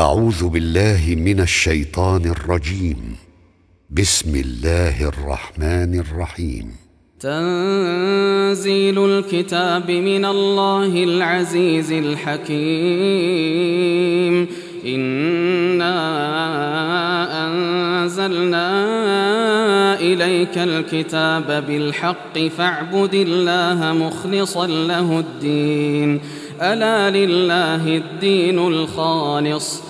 أعوذ بالله من الشيطان الرجيم. بسم الله الرحمن الرحيم. تنزيل الكتاب من الله العزيز الحكيم. إنا أنزلنا إليك الكتاب بالحق فاعبد الله مخلصا له الدين. ألا لله الدين الخالص.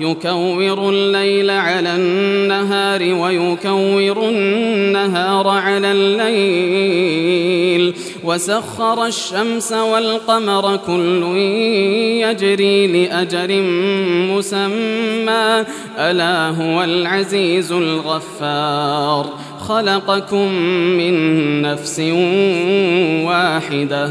يكور الليل على النهار ويكور النهار على الليل. وسخر الشمس والقمر كل يجري لأجر مسمى. ألا هو العزيز الغفار. خلقكم من نفس واحدة.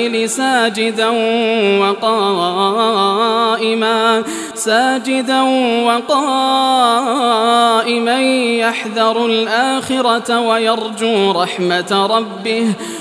ساجدا وقائما ساجدا وقائما يحذر الآخرة ويرجو رحمة ربه.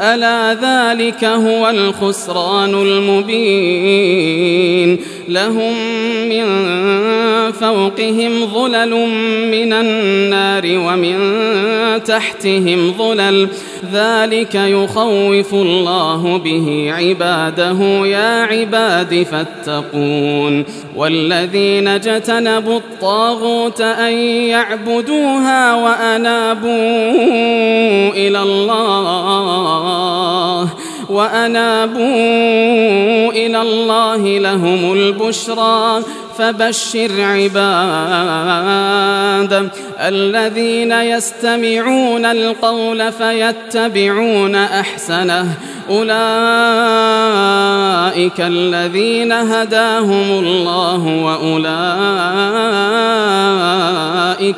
ألا ذلك هو الخسران المبين. لهم من فوقهم ظلل من النار ومن تحتهم ظلل. ذلك يخوف الله به عباده يا عباد فاتقون والذين اجتنبوا الطاغوت أن يعبدوها وأنابوا إلى الله وأنابوا إلى الله لهم البشرى فبشر عباد الذين يستمعون القول فيتبعون أحسنه. أولئك الذين هداهم الله وأولئك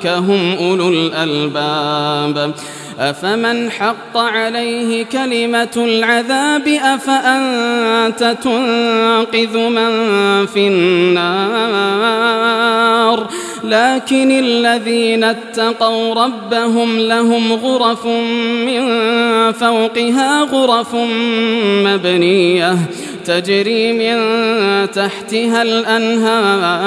هم أولو الألباب. أفمن حق عليه كلمة العذاب أفأنت تنقذ من في النار؟ لكن الذين اتقوا ربهم لهم غرف من فوقها غرف مبنية تجري من تحتها الأنهار.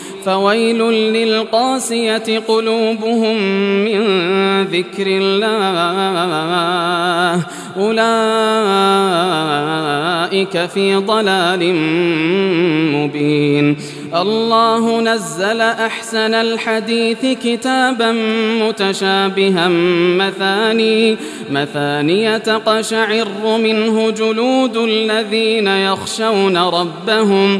فويل للقاسية قلوبهم من ذكر الله. أولئك في ضلال مبين. الله نزل أحسن الحديث كتابا متشابها مثاني مثانية تقشعر منه جلود الذين يخشون ربهم.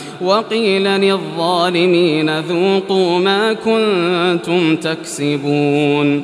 وقيل للظالمين ذوقوا ما كنتم تكسبون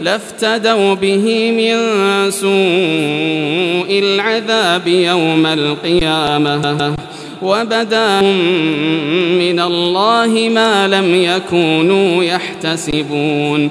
لافتدوا به من سوء العذاب يوم القيامة. وبدا من الله ما لم يكونوا يحتسبون.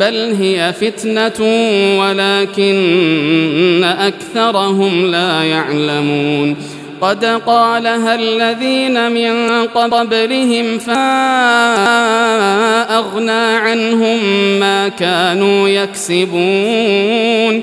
بل هي فتنة ولكن أكثرهم لا يعلمون. قد قالها الذين من قبلهم فأغنى عنهم ما كانوا يكسبون.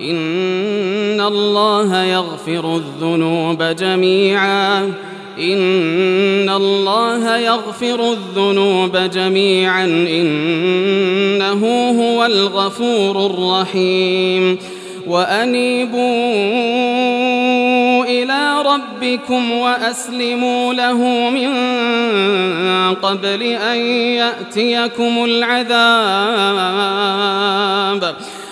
إن الله يغفر الذنوب جميعا. إن الله يغفر الذنوب جميعا. إنه هو الغفور الرحيم. وأنيبوا إلى ربكم وأسلموا له من قبل أن يأتيكم العذاب.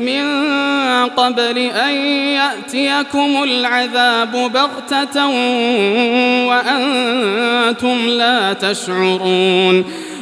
من قبل أن يأتيكم العذاب بغتة وأنتم لا تشعرون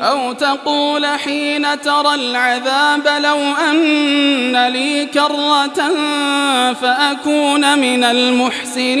أو تقول حين ترى العذاب لو أن لي كرة فأكون من المحسنين.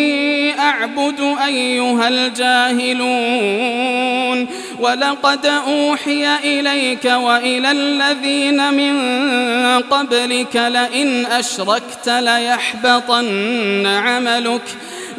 أعبد أيها الجاهلون. ولقد أوحي إليك وإلى الذين من قبلك لئن أشركت ليحبطن عملك.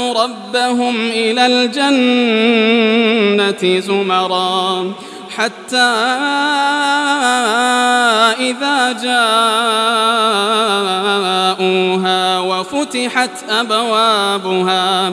ربهم إلى الجنة زمرًا. حتى إذا جاءوها وفتحت أبوابها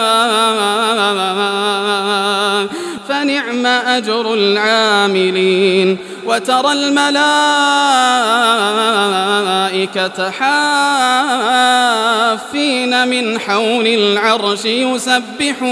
فنعم أجر العاملين. وترى الملائكة حافين من حول العرش يسبحون.